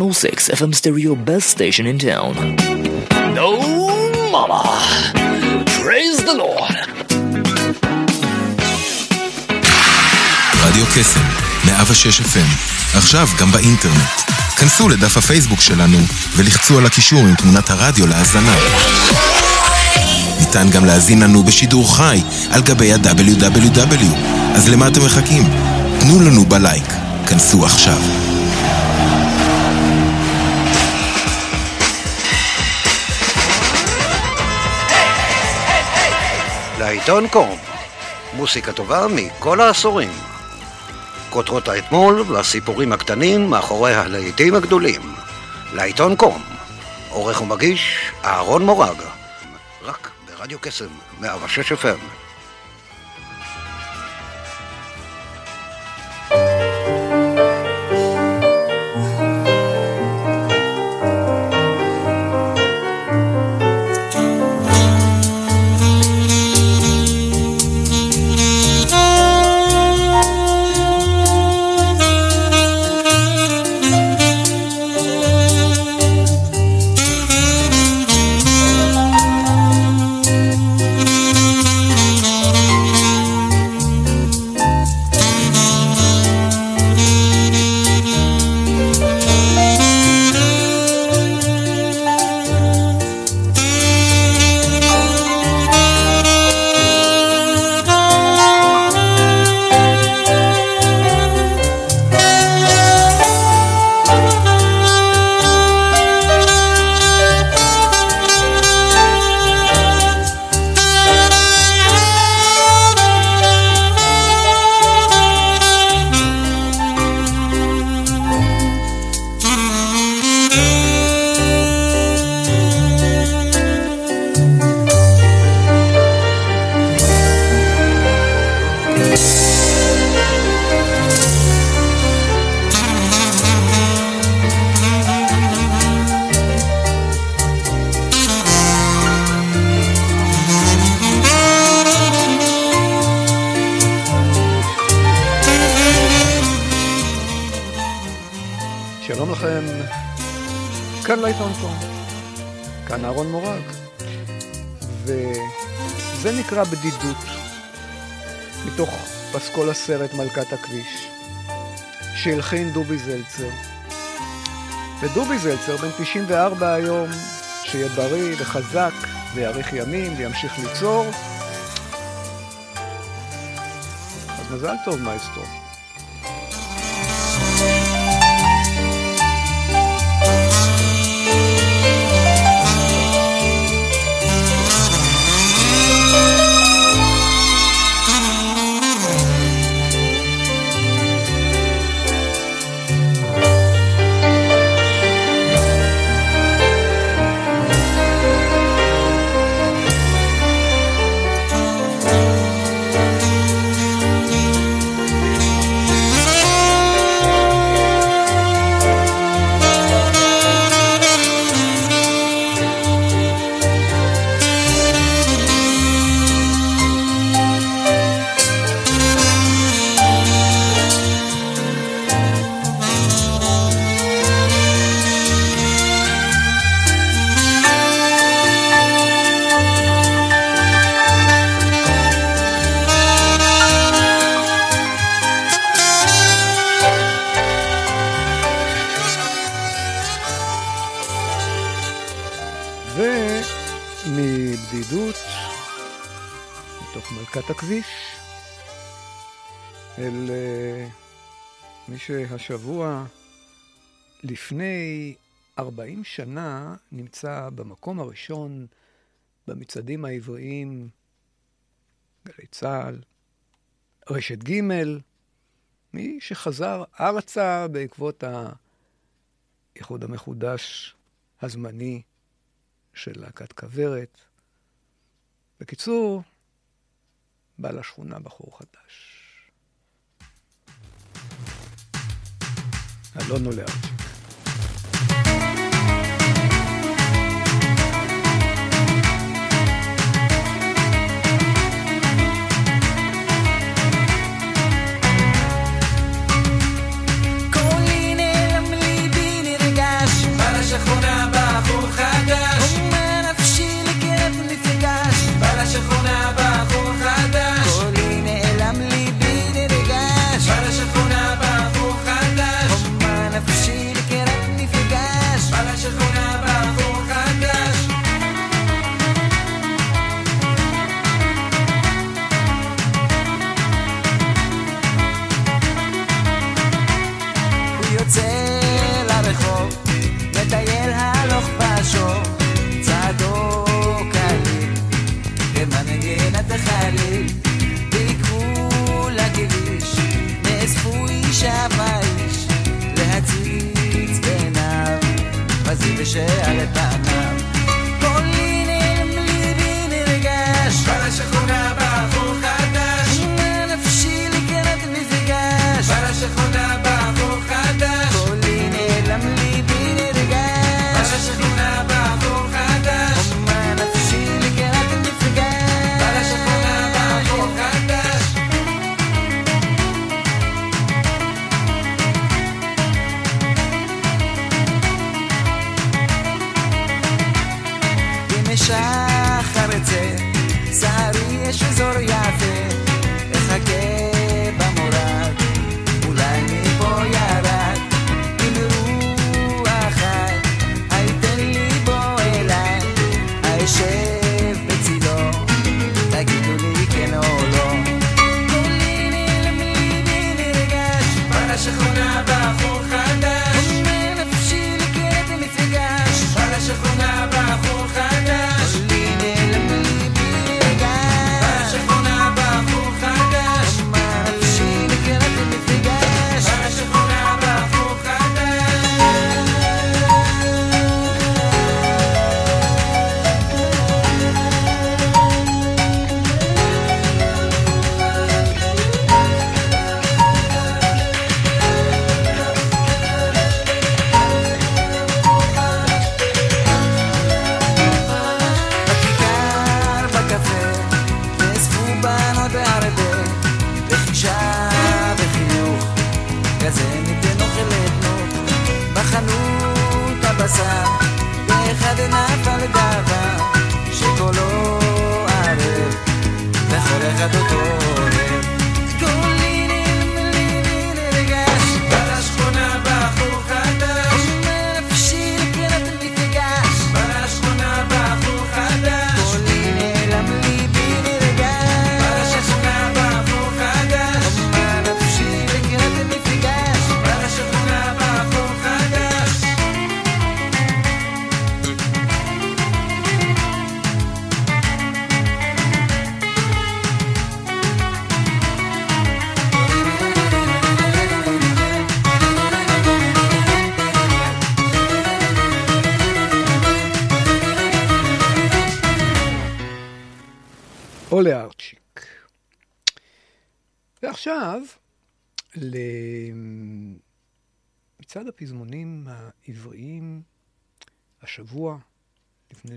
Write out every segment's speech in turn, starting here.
106 FM stereo best station in town. No mama. Praise the Lord. רדיו קסם, 106 FM, עכשיו גם באינטרנט. כנסו לדף הפייסבוק שלנו ולחצו על הקישור עם תמונת הרדיו להאזנה. ניתן גם להזין לנו בשידור חי על גבי ה-WW. אז למה אתם מחכים? תנו לנו בלייק. כנסו עכשיו. לעיתון קום, מוסיקה טובה מכל העשורים. כותרות האתמול והסיפורים הקטנים מאחורי הלהיטים הגדולים. לעיתון קום, עורך ומגיש אהרון מורג, רק ברדיו קסם, 106 FM. בדידות, מתוך פסקול הסרט מלכת הכביש, שהלחין דובי זלצר. ודובי זלצר, בן 94 היום, שיהיה בריא וחזק ויאריך ימים וימשיך ליצור, אז מזל טוב, מאסטרו. מי שהשבוע לפני 40 שנה נמצא במקום הראשון במצעדים העבריים, גלי צה"ל, רשת ג', מי שחזר ארצה בעקבות האיחוד המחודש הזמני של להקת כוורת. בקיצור, בא לשכונה בחור חדש. אלון עולה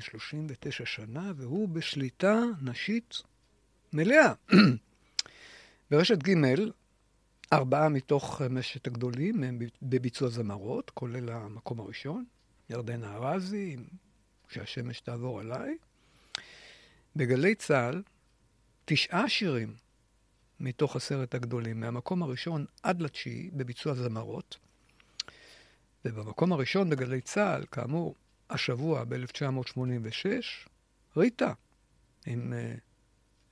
39 שנה, והוא בשליטה נשית מלאה. ברשת ג' ארבעה מתוך חמשת הגדולים הם בביצוע זמרות, כולל המקום הראשון, ירדנה ארזי, כשהשמש תעבור עליי. בגלי צה"ל, תשעה שירים מתוך עשרת הגדולים, מהמקום הראשון עד לתשיעי, בביצוע זמרות. ובמקום הראשון בגלי צה"ל, כאמור, השבוע, ב-1986, ריטה, עם uh,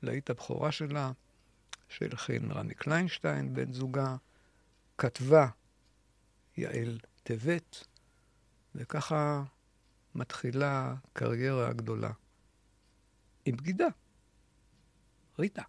להיט הבכורה שלה, של חן רמי קליינשטיין, בן זוגה, כתבה יעל טבת, וככה מתחילה קריירה גדולה. עם בגידה, ריטה.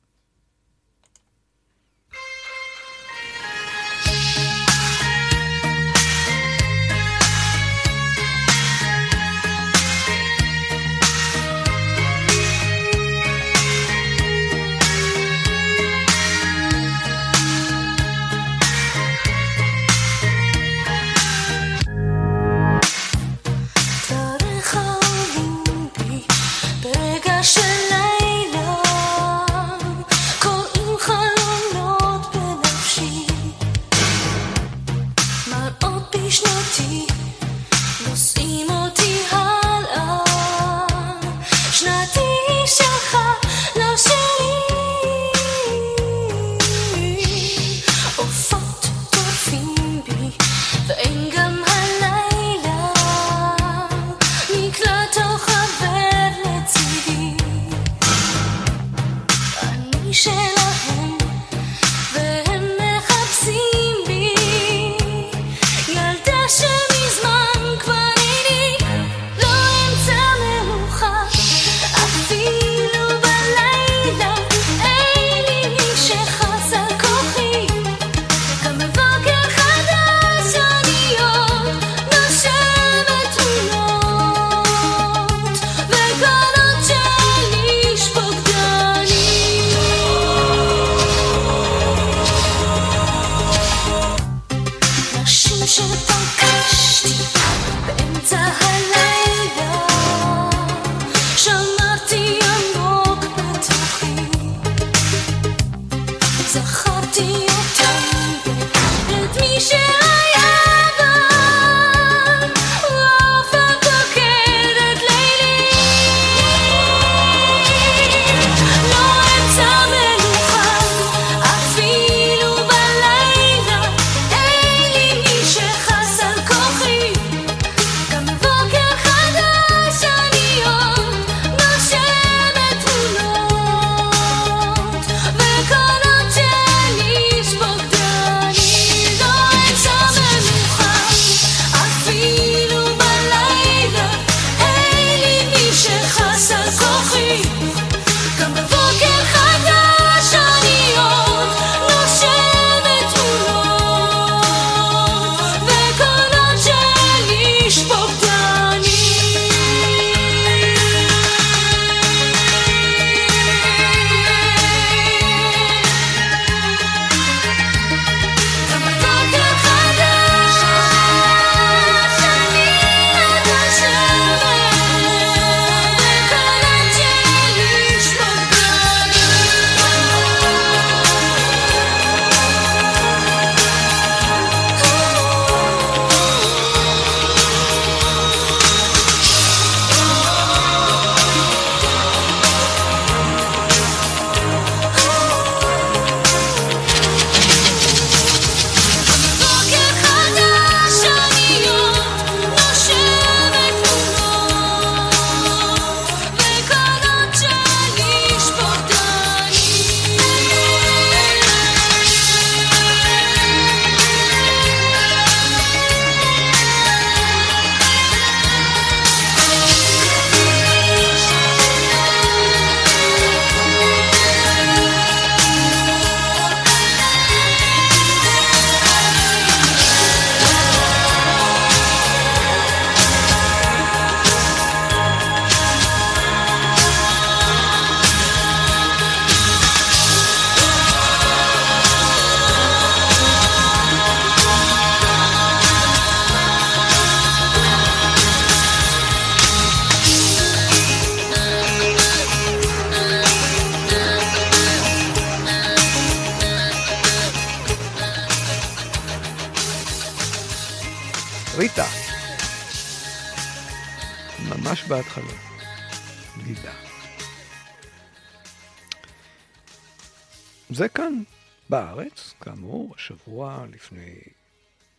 זה כאן, בארץ, כאמור, השבוע לפני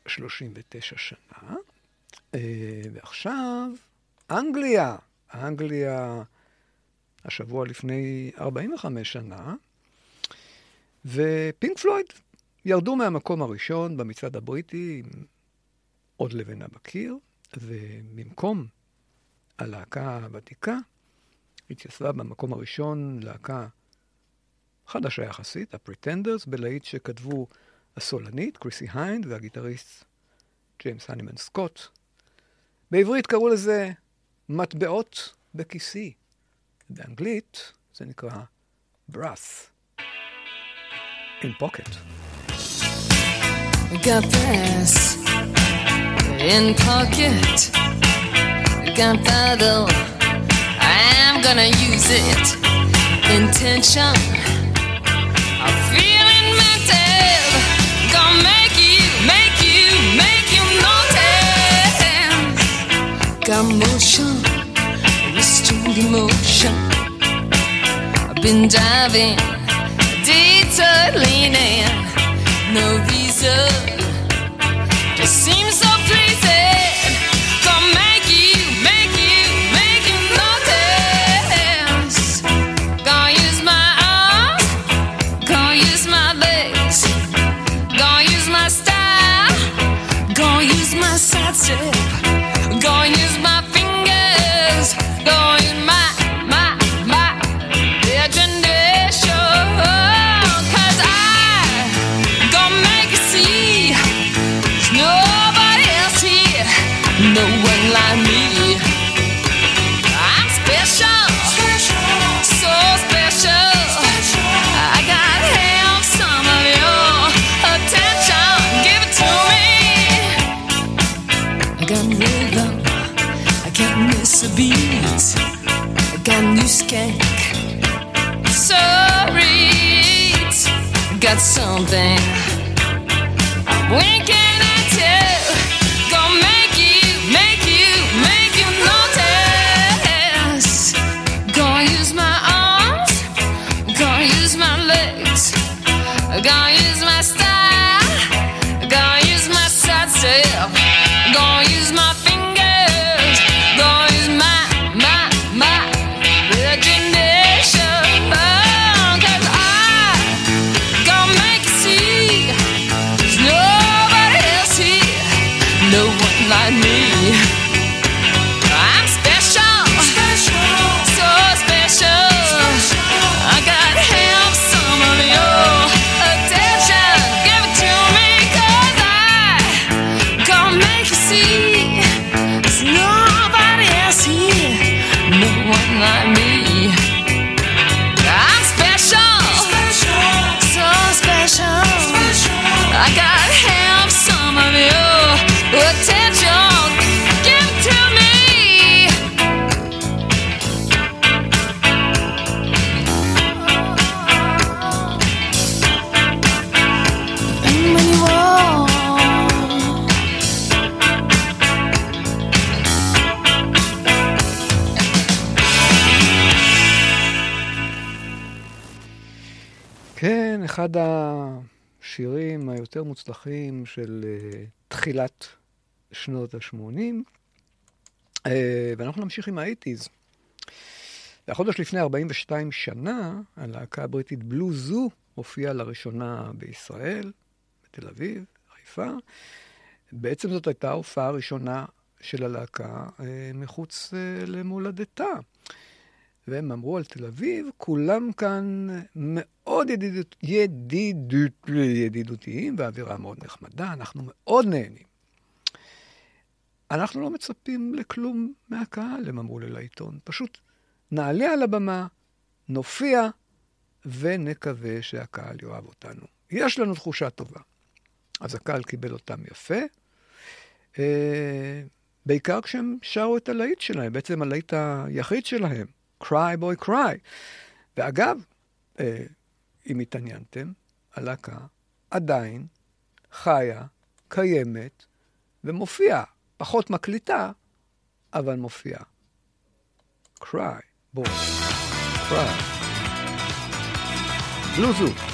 39 שנה. אה, ועכשיו, אנגליה. אנגליה, השבוע לפני 45 שנה. ופינק פלויד ירדו מהמקום הראשון במצעד הבריטי עם עוד לבנה בקיר, ובמקום הלהקה הוותיקה, התייצבה במקום הראשון להקה חדשה יחסית, ה Pretenders, בלהיט שכתבו הסולנית, קריסי היינד, והגיטריסט ג'יימס הנימן סקוט. בעברית קראו לזה מטבעות בכיסי. באנגלית זה נקרא brass in pocket. Got brass in pocket. Gunpowder, I'm gonna use it. Intention Got motion, restrained emotion. I've been diving, detour leaning. No reason, just seems something. אחד השירים היותר מוצלחים של אה, תחילת שנות ה-80, ואנחנו נמשיך עם האייטיז. והחודש לפני 42 שנה, הלהקה הבריטית בלו זו הופיעה לראשונה בישראל, בתל אביב, חיפה. בעצם זאת הייתה ההופעה הראשונה של הלהקה אה, מחוץ אה, למולדתה. והם אמרו על תל אביב, כולם כאן מאוד ידידות, ידידות, ידידותיים, והאווירה מאוד נחמדה, אנחנו מאוד נהנים. אנחנו לא מצפים לכלום מהקהל, הם אמרו לי לעיתון. פשוט נעלה על הבמה, נופיע, ונקווה שהקהל יאהב אותנו. יש לנו תחושה טובה. אז הקהל קיבל אותם יפה, אה, בעיקר כשהם שרו את הלהיט שלהם, בעצם הלהיט היחיד שלהם. Cry Boy Cry. ואגב, אה, אם התעניינתם, הלהקה עדיין חיה, קיימת ומופיעה. פחות מקליטה, אבל מופיעה. Cry Boy Cry. לוזו.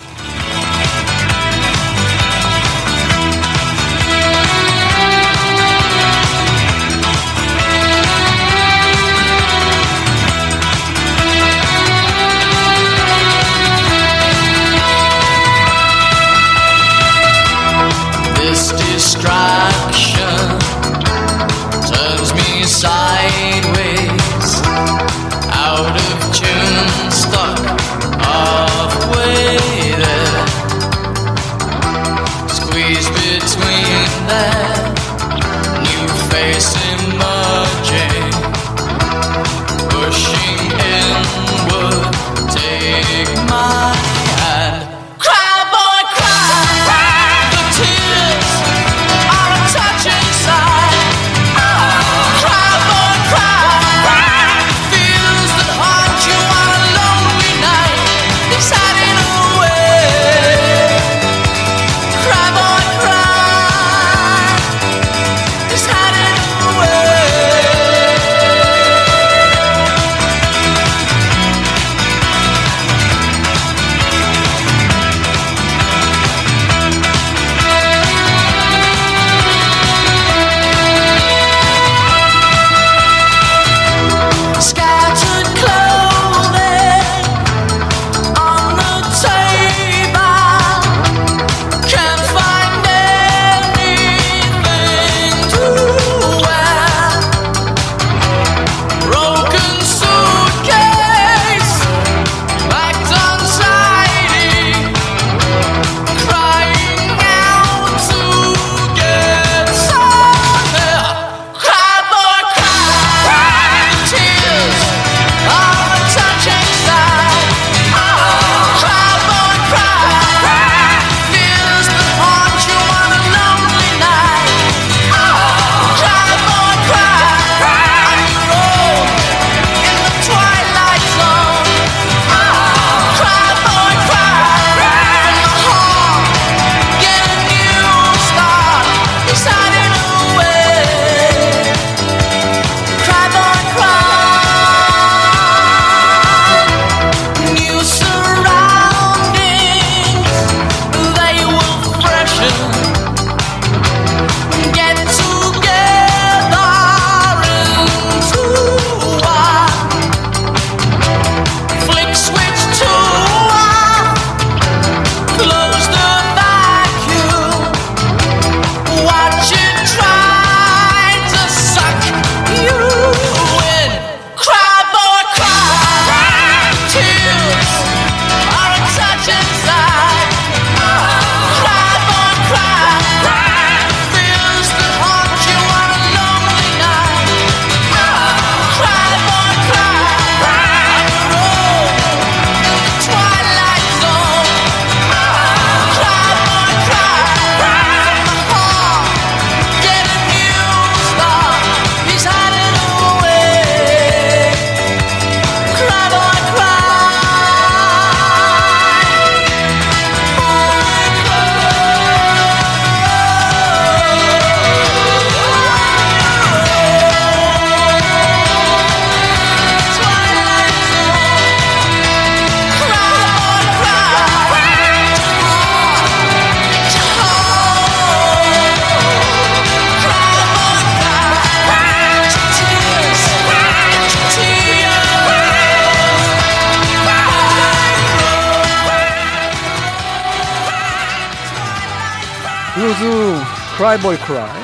Cry Boy Cry,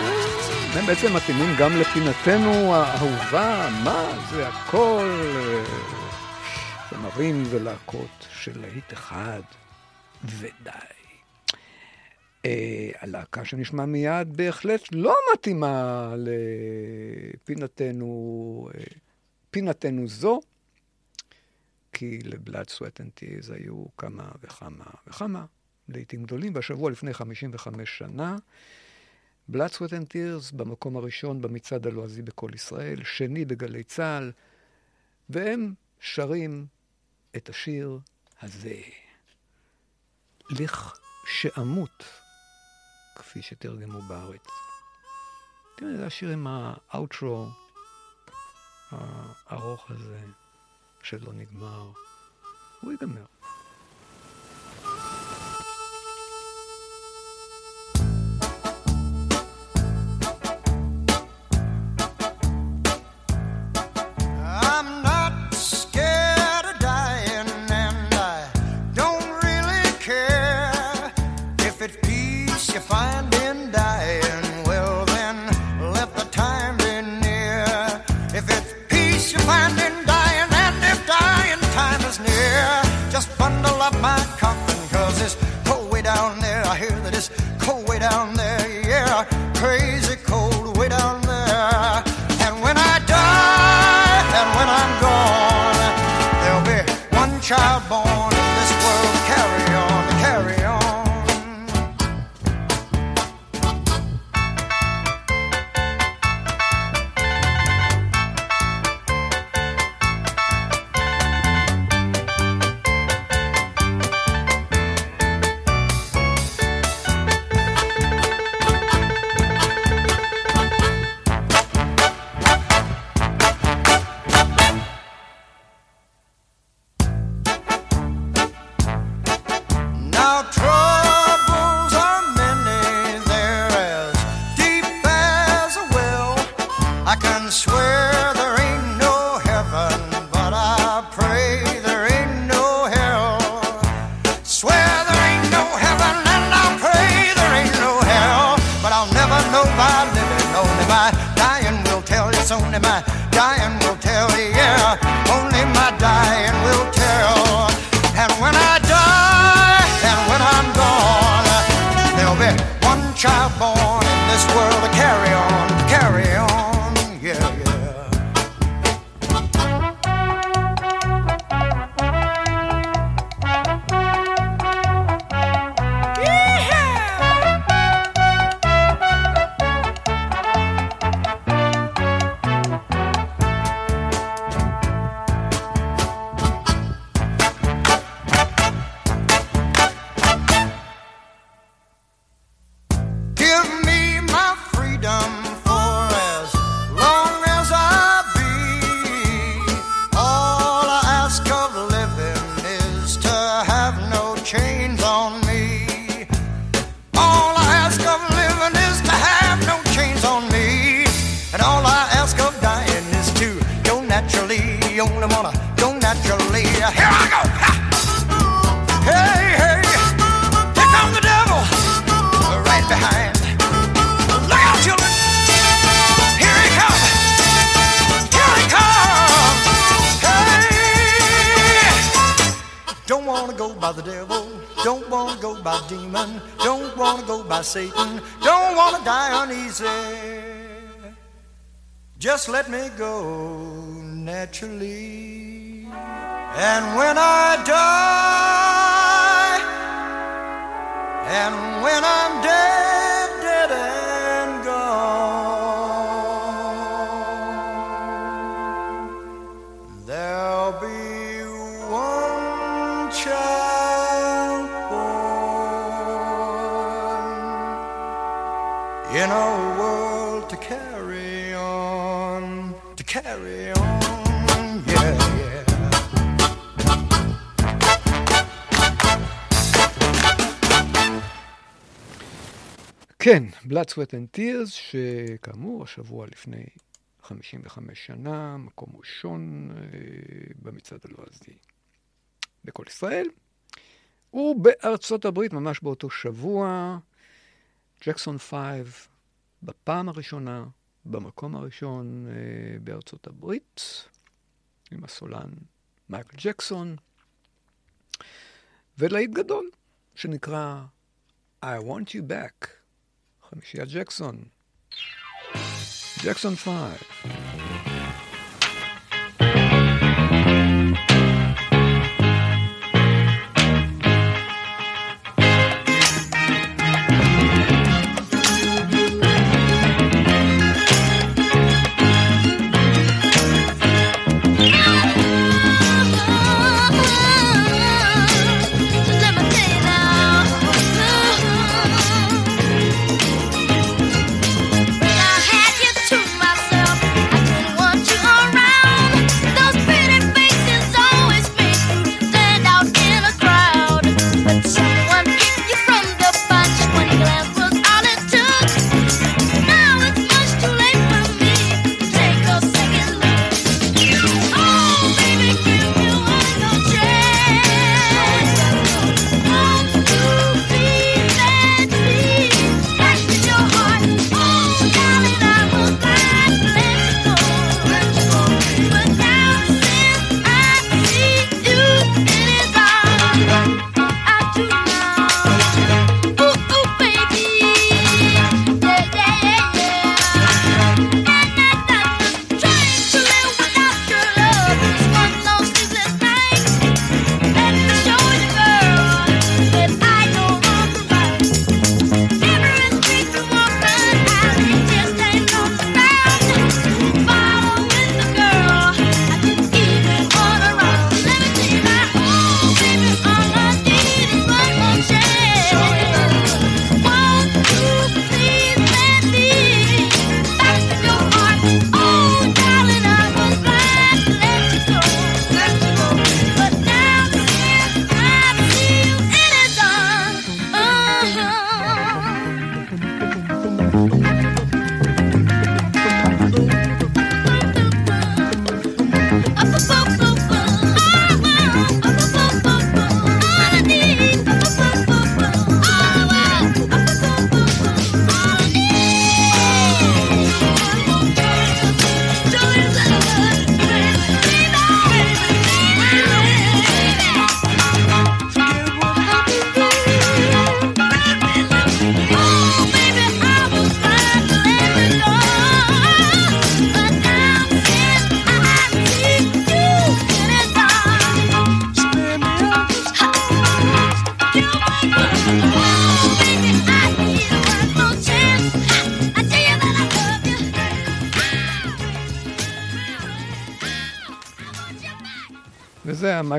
הם בעצם מתאימים גם לפינתנו האהובה, מה זה הכל, זמרים ולהקות של להיט אחד, ודי. אה, הלהקה שנשמע מיד בהחלט לא מתאימה לפינתנו, אה, פינתנו זו, כי ל Blood Sweat and Tears היו כמה וכמה וכמה לעיתים גדולים, והשבוע לפני 55 שנה Blood, Sweat and במקום הראשון במצעד הלועזי בקול ישראל, שני בגלי צה"ל, והם שרים את השיר הזה. לכשאמות, כפי שתרגמו בארץ. תראה, זה השיר עם האוטרו הארוך הזה, שלא נגמר. הוא ייגמר. find in dying, well then let the time be near. If it's peace you find in dying, and if dying time is near, just bundle up my coffin, cause it's cold way down there. I hear that it's cold way down there, yeah, crazy cold way down there. And when I die, and when I'm gone, there'll be one child born. just let me go naturally. Blood, Sweat and Tears, שכאמור, השבוע לפני 55 שנה, מקום ראשון אה, במצעד הלועזי בכל ישראל. ובארצות הברית, ממש באותו שבוע, ג'קסון 5, בפעם הראשונה, במקום הראשון אה, בארצות הברית, עם הסולן מייקל ג'קסון, ולהיט גדול, שנקרא I Want You Back. חמישיית ג'קסון. ג'קסון 5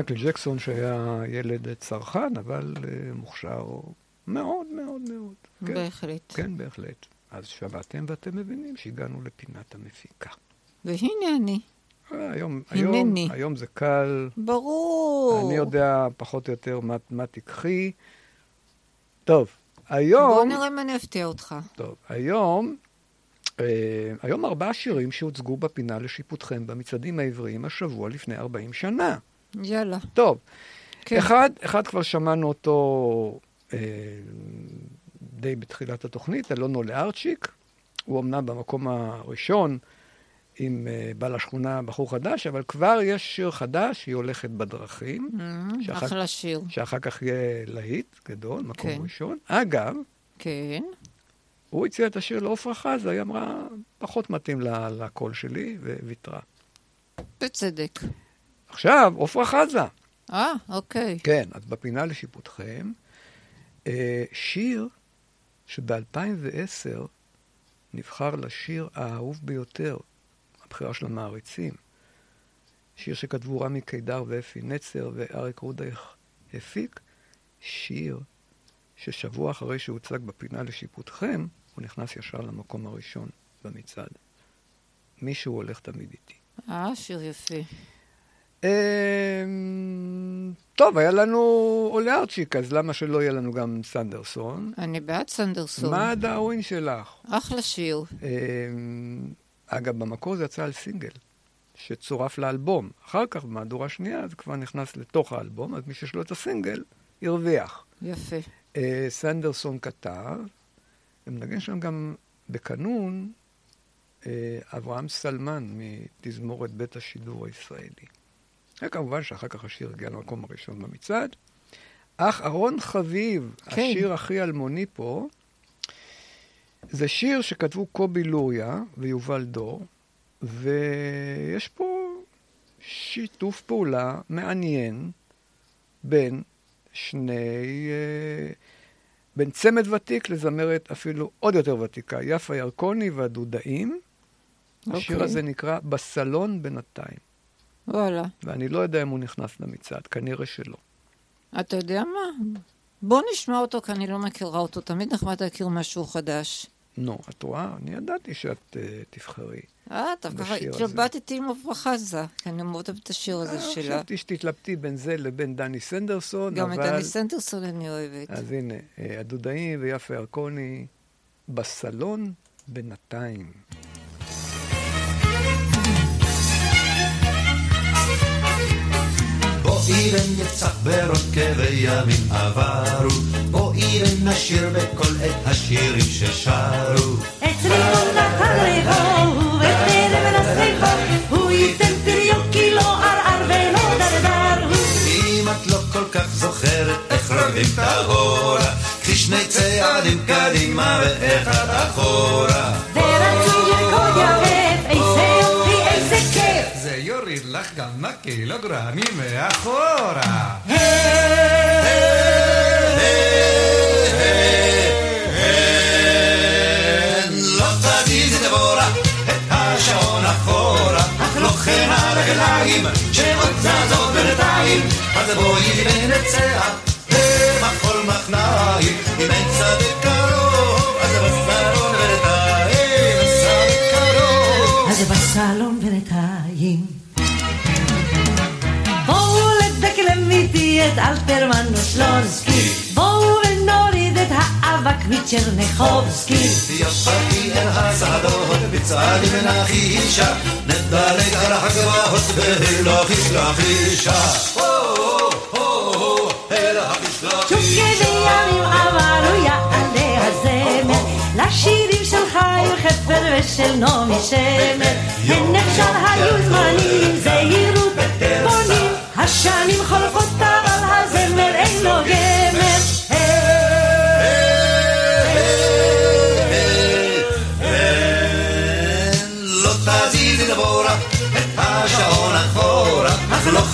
מייקל ג'קסון שהיה ילד צרכן, אבל אה, מוכשר מאוד מאוד מאוד. כן, בהחלט. כן, בהחלט. אז שמעתם ואתם מבינים שהגענו לפינת המפיקה. והנה אני. אה, היום, היום. היום זה קל, ברור. אני יודע פחות או יותר מה, מה תיקחי. טוב, היום... בוא נראה אם אני אפתיע אותך. טוב, היום, אה, היום ארבעה שירים שהוצגו בפינה לשיפוטכם במצעדים העבריים השבוע לפני 40 שנה. יאללה. טוב, כן. אחד, אחד כבר שמענו אותו אה, די בתחילת התוכנית, אלונו לארצ'יק. הוא אמנם במקום הראשון עם אה, בעל השכונה בחור חדש, אבל כבר יש שיר חדש, היא הולכת בדרכים. Mm, שאחר- אחלה שיר. שאחר כך יהיה להיט גדול, מקום כן. ראשון. אגב, כן. הוא הציע את השיר לעופרה חזה, היא אמרה, פחות מתאים לקול שלי, וויתרה. בצדק. עכשיו, עופרה חזה. אה, אוקיי. כן, אז בפינה לשיפוטכם, אה, שיר שב-2010 נבחר לשיר האהוב ביותר, הבחירה של המעריצים. שיר שכתבו רמי קידר ואפי נצר ואריק רודייך הפיק, שיר ששבוע אחרי שהוצג בפינה לשיפוטכם, הוא נכנס ישר למקום הראשון במצעד. מישהו הולך תמיד איתי. אה, שיר יפה. אמ, טוב, היה לנו עולה ארצ'יק, אז למה שלא יהיה לנו גם סנדרסון? אני בעד סנדרסון. מה הדאווין שלך? אחלה שיר. אמ, אגב, במקור זה יצא על סינגל, שצורף לאלבום. אחר כך, במהדורה שנייה, זה כבר נכנס לתוך האלבום, אז מי שיש לו את הסינגל, הרוויח. יפה. אה, סנדרסון כתב, ומנגן שם גם בקנון אה, אברהם סלמן מתזמורת בית השידור הישראלי. וכמובן שאחר כך השיר הגיע למקום הראשון במצעד. אך ארון חביב, כן. השיר הכי אלמוני פה, זה שיר שכתבו קובי לוריה ויובל דור, ויש פה שיתוף פעולה מעניין בין שני... אה, בין צמד ותיק לזמרת אפילו עוד יותר ותיקה, יפה ירקוני והדודאים. השיר אוקיי. הזה נקרא בסלון בינתיים, וואלה. ואני לא יודע אם הוא נכנס למצעד, כנראה שלא. אתה יודע מה? בוא נשמע אותו, כי אני לא מכירה אותו. תמיד נחמד להכיר משהו חדש. נו, את רואה? אני ידעתי שאת uh, תבחרי. אה, הזה. התלבטתי עם עפרה חזה, כי אני מאוד אוהבת את השיר הזה אה, שלה. חשבתי שתתלבטי בין זה לבין דני סנדרסון, גם את אבל... דני סנדרסון אני אוהבת. אז הנה, אה, הדודאים ויפה ירקוני בסלון בינתיים. בואי ונרצח ברוקבי ימים עברו, בואי ונשיר בקול את השירים ששרו. אצלי עונה הרחוב, וטרם לשרחוב, הוא ייתן פריון כי לא ערער ולא דרדר. אם את לא כל כך זוכרת איך רוקדים את ההורה, קחי שני צעדים קדימה ואחד אחורה. כמה קילוגרמים מאחורה. לא תזיזי דבורה את השעון אחורה, אך לא כן הרגליים שעוד זזות בינתיים, אז בואי ונצא במחול מחניים, אם אין צדיק קרוב, אז בסלון בינתיים, בסלון בינתיים. את אלתרמן ושלונסקי, בואו ונוריד את האבק מצ'רניחובסקי. יצאתי אל השדות בצעדי מנחישה, נדלג על הגבעות ולחיש לחישה. צ'וקי בימים עברו יעלה הזמר, לשירים של חיים חפר ושל נעמי שמר. הן אפשר היו זמנים זהירות בונים, השנים חולפות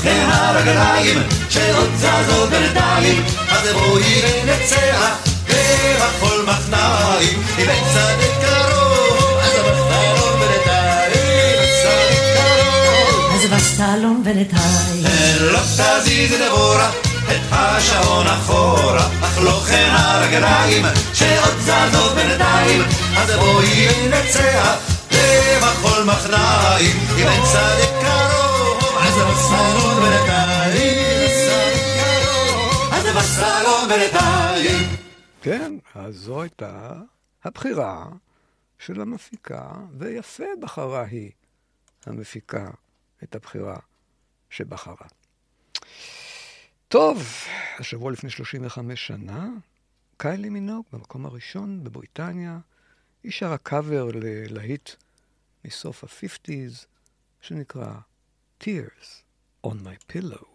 אך לא כן הרגליים שעוד זזות בינתיים, אז בואי ונצא במחול מחניים, אם אין צדיק קרוב, אז בסלון בינתיים, צדיק קרוב. אז וסלום ולטאי. לא תזיז דבורה את השעון אחורה, אך לא כן הרגליים שעוד זזות בינתיים, אז בואי נצא למחול מחניים, אם אין צדק קרוב, אז בסלון בינתיים, אז בסלון בינתיים. כן, אז זו הייתה הבחירה של המפיקה, ויפה בחרה היא, המפיקה, את הבחירה שבחרה. טוב, השבוע לפני 35 שנה, קיילי מינוג במקום הראשון בבריטניה, היא שרה קאבר ללהיט מסוף ה-50's, שנקרא Tears on my pillow.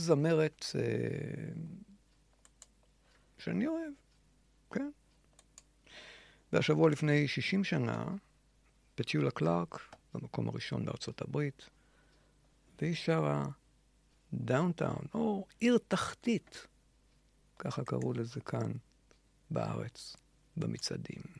זמרת אה, שאני אוהב, כן. והשבוע לפני 60 שנה, פטולה קלארק, במקום הראשון בארצות הברית, והיא שרה Downtown, או עיר תחתית, ככה קראו לזה כאן בארץ, במצעדים.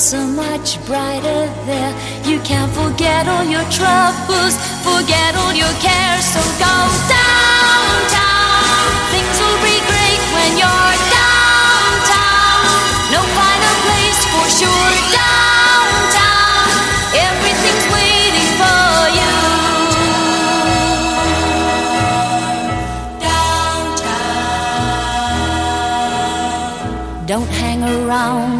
are much brighter there. You can forget all your troubles, forget all your cares. So go downtown. Things will be great when you're downtown. No finer place for sure. Downtown, everything's waiting for you. Downtown. Don't hang around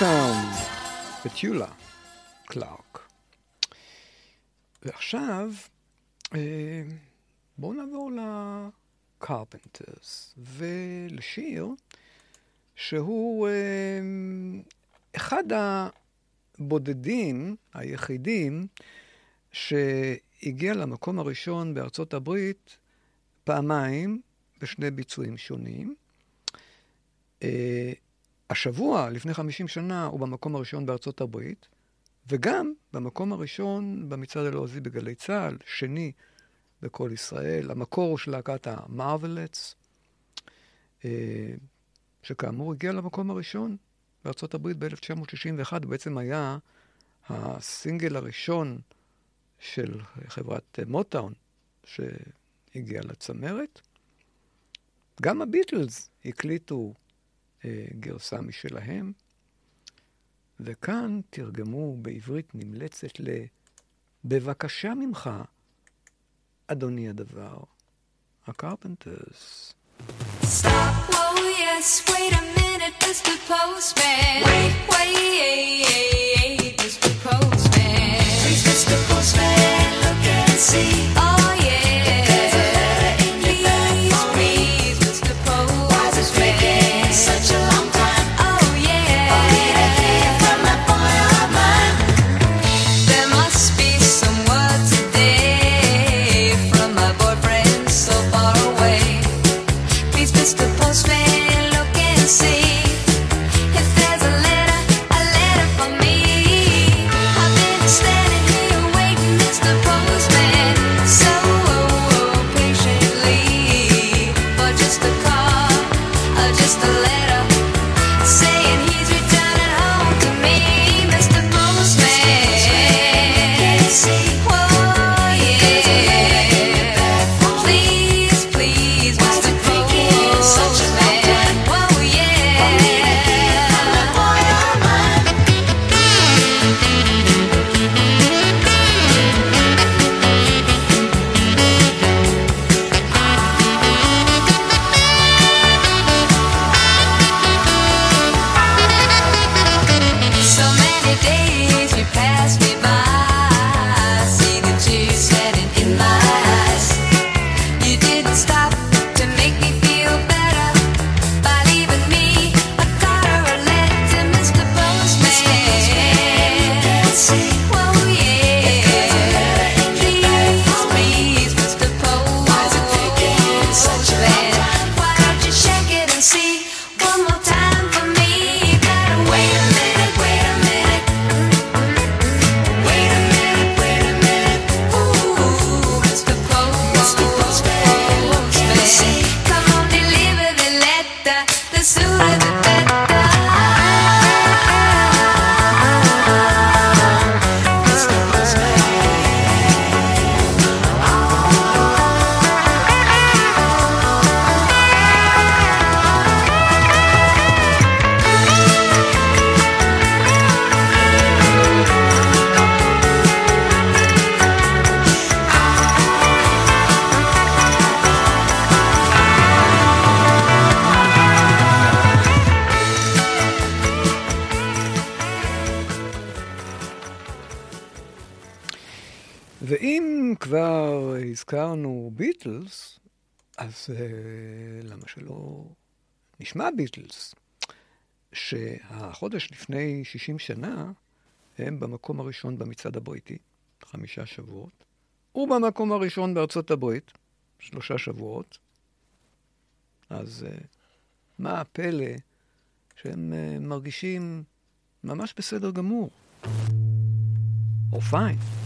Downtown, פטולה, קלארק. ועכשיו, אה, בואו נעבור ל Carpenters, ולשיר שהוא אה, אחד הבודדים, היחידים, שהגיע למקום הראשון בארצות הברית פעמיים בשני ביצועים שונים. השבוע, לפני 50 שנה, הוא במקום הראשון בארצות הברית, וגם במקום הראשון במצעד הלועזי בגלי צה"ל, שני בכל ישראל. המקור הוא של להקת המרווילטס, אה, שכאמור הגיע למקום הראשון בארצות הברית ב-1961, הוא בעצם היה הסינגל הראשון של חברת מוטאון שהגיע לצמרת. גם הביטלס הקליטו אה, גרסה משלהם. וכאן תרגמו בעברית נמלצת ל... בבקשה ממך, אדוני הדבר, הקרפנטרס. Oh, yeah. אז אה, למה שלא נשמע ביטלס? שהחודש לפני 60 שנה הם במקום הראשון במצעד הבריטי, חמישה שבועות, ובמקום הראשון בארצות הברית, שלושה שבועות. אז אה, מה הפלא שהם אה, מרגישים ממש בסדר גמור, או פיין.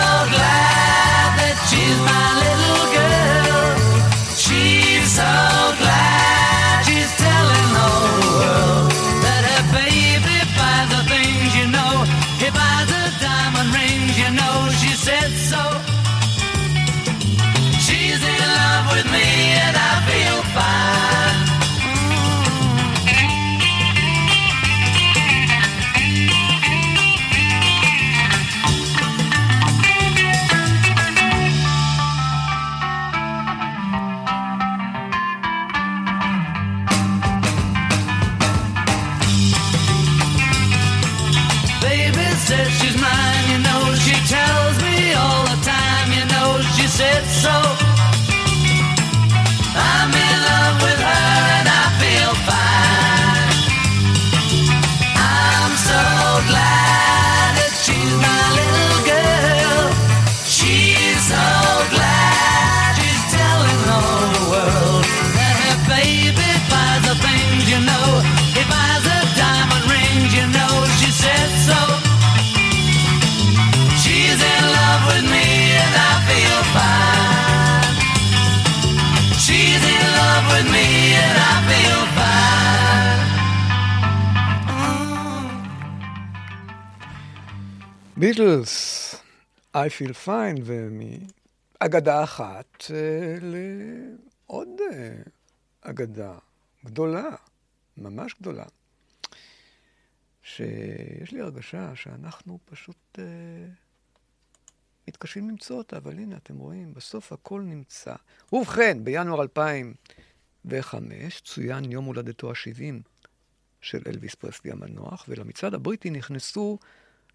ביטלס, I feel fine, ומאגדה אחת אה, לעוד אה, אגדה גדולה, ממש גדולה, שיש לי הרגשה שאנחנו פשוט אה, מתקשים למצוא אותה, אבל הנה, אתם רואים, בסוף הכל נמצא. ובכן, בינואר 2005 צוין יום הולדתו ה-70 של אלוויס פרסלי המנוח, ולמצעד הבריטי נכנסו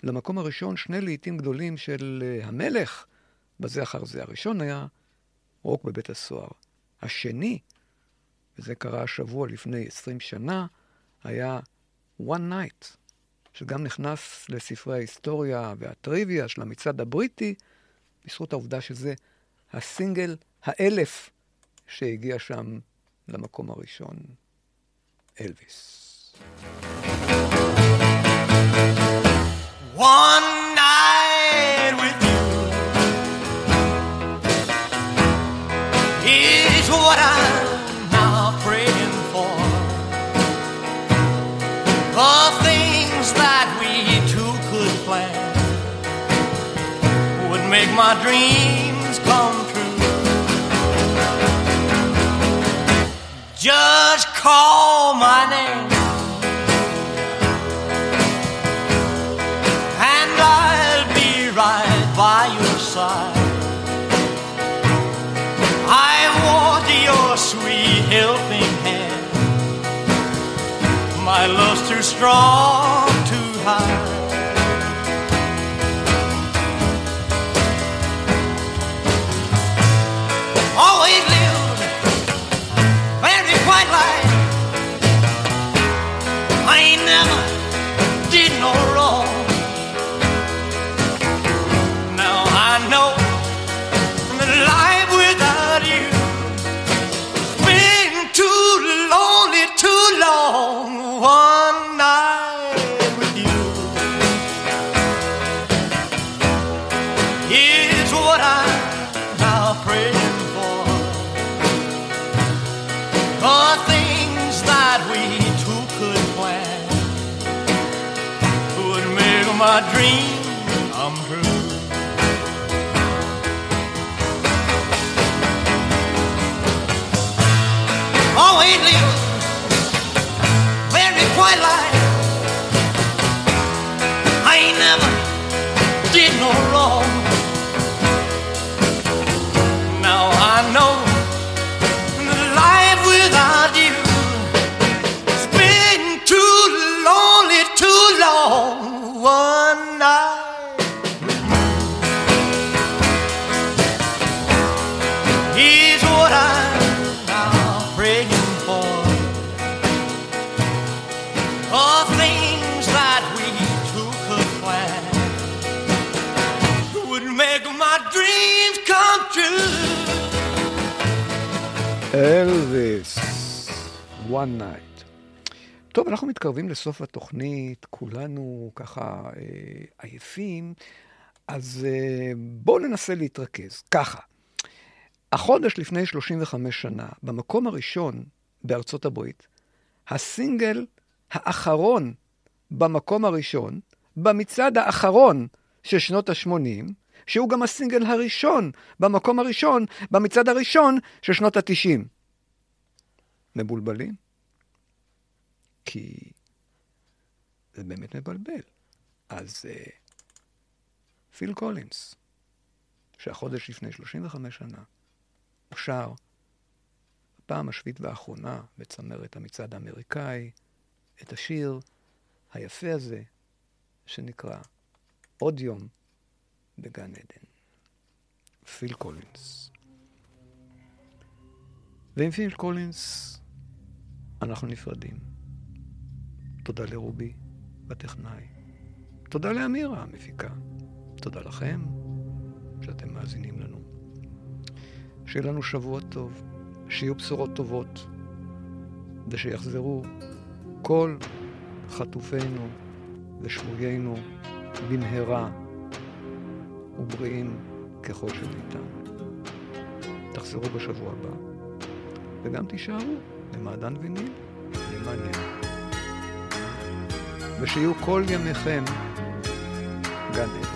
למקום הראשון שני לעיתים גדולים של אה, המלך, בזה אחר זה. הראשון היה רוק בבית הסוהר. השני, וזה קרה השבוע לפני 20 שנה, היה One Night, שגם נכנס לספרי ההיסטוריה והטריוויה של המצעד הבריטי, בזכות העובדה שזה הסינגל האלף שהגיע שם למקום הראשון, אלוויס. One night with you is what I'm now praying for. The things that we two could plan would make my dreams come true. Just call my name. Too strong אלוויס, one night. טוב, אנחנו מתקרבים לסוף התוכנית, כולנו ככה אה, עייפים, אז אה, בואו ננסה להתרכז. ככה, החודש לפני 35 שנה, במקום הראשון בארצות הברית, הסינגל האחרון במקום הראשון, במצעד האחרון של שנות ה-80, שהוא גם הסינגל הראשון במקום הראשון, במצעד הראשון של שנות ה-90. מבולבלים? כי זה באמת מבלבל. אז uh, פיל קולינס, שהחודש לפני 35 שנה, הוא שר בפעם השביעית והאחרונה בצמרת המצעד האמריקאי, את השיר היפה הזה, שנקרא עוד יום בגן עדן. פיל קולינס. ועם פיל קולינס אנחנו נפרדים. תודה לרובי, הטכנאי. תודה לאמירה, המפיקה. תודה לכם שאתם מאזינים לנו. שיהיה לנו שבוע טוב, שיהיו בשורות טובות, ושיחזרו כל חטופינו ושבויינו במהרה ובריאים ככל שניתן. תחזרו בשבוע הבא, וגם תישארו למעדן ויניל, יהיה מעניין. ושיהיו כל ימיכם גן עדן.